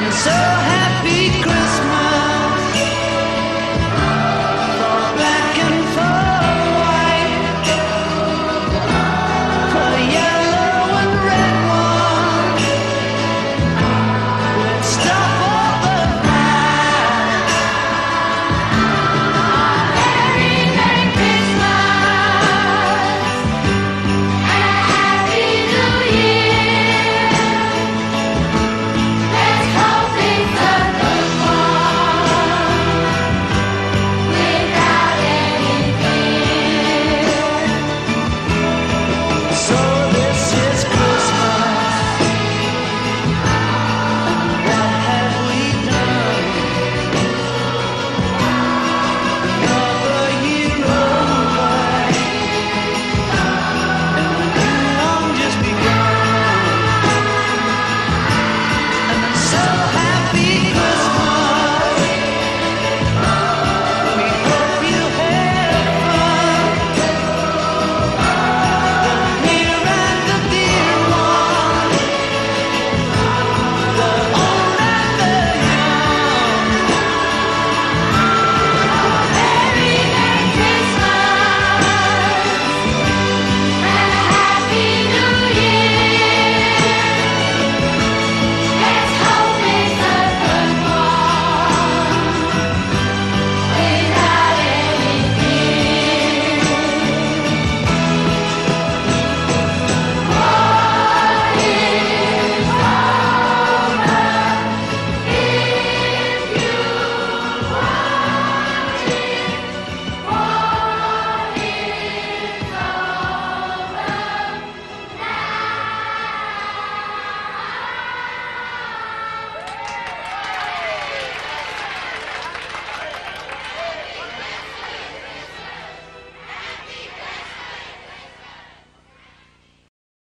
and so happy.